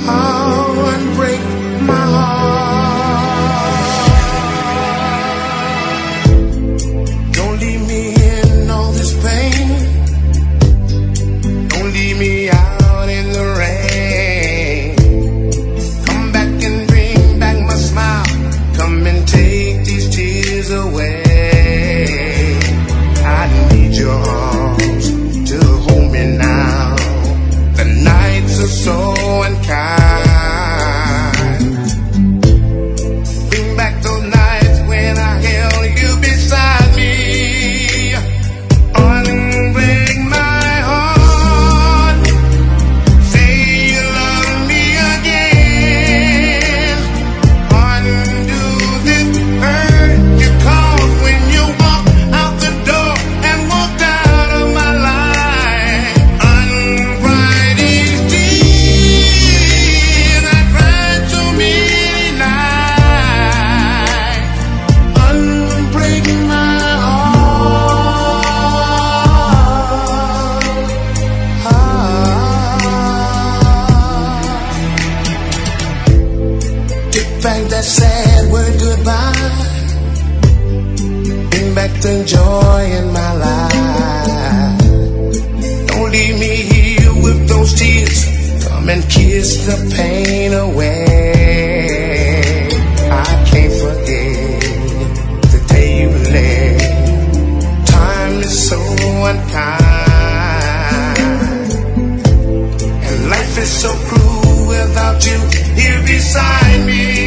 Oh. Back to joy in my life. Don't leave me here with those tears. Come and kiss the pain away. I can't forget the day you left. Time is so unkind, and life is so cruel without you here beside me.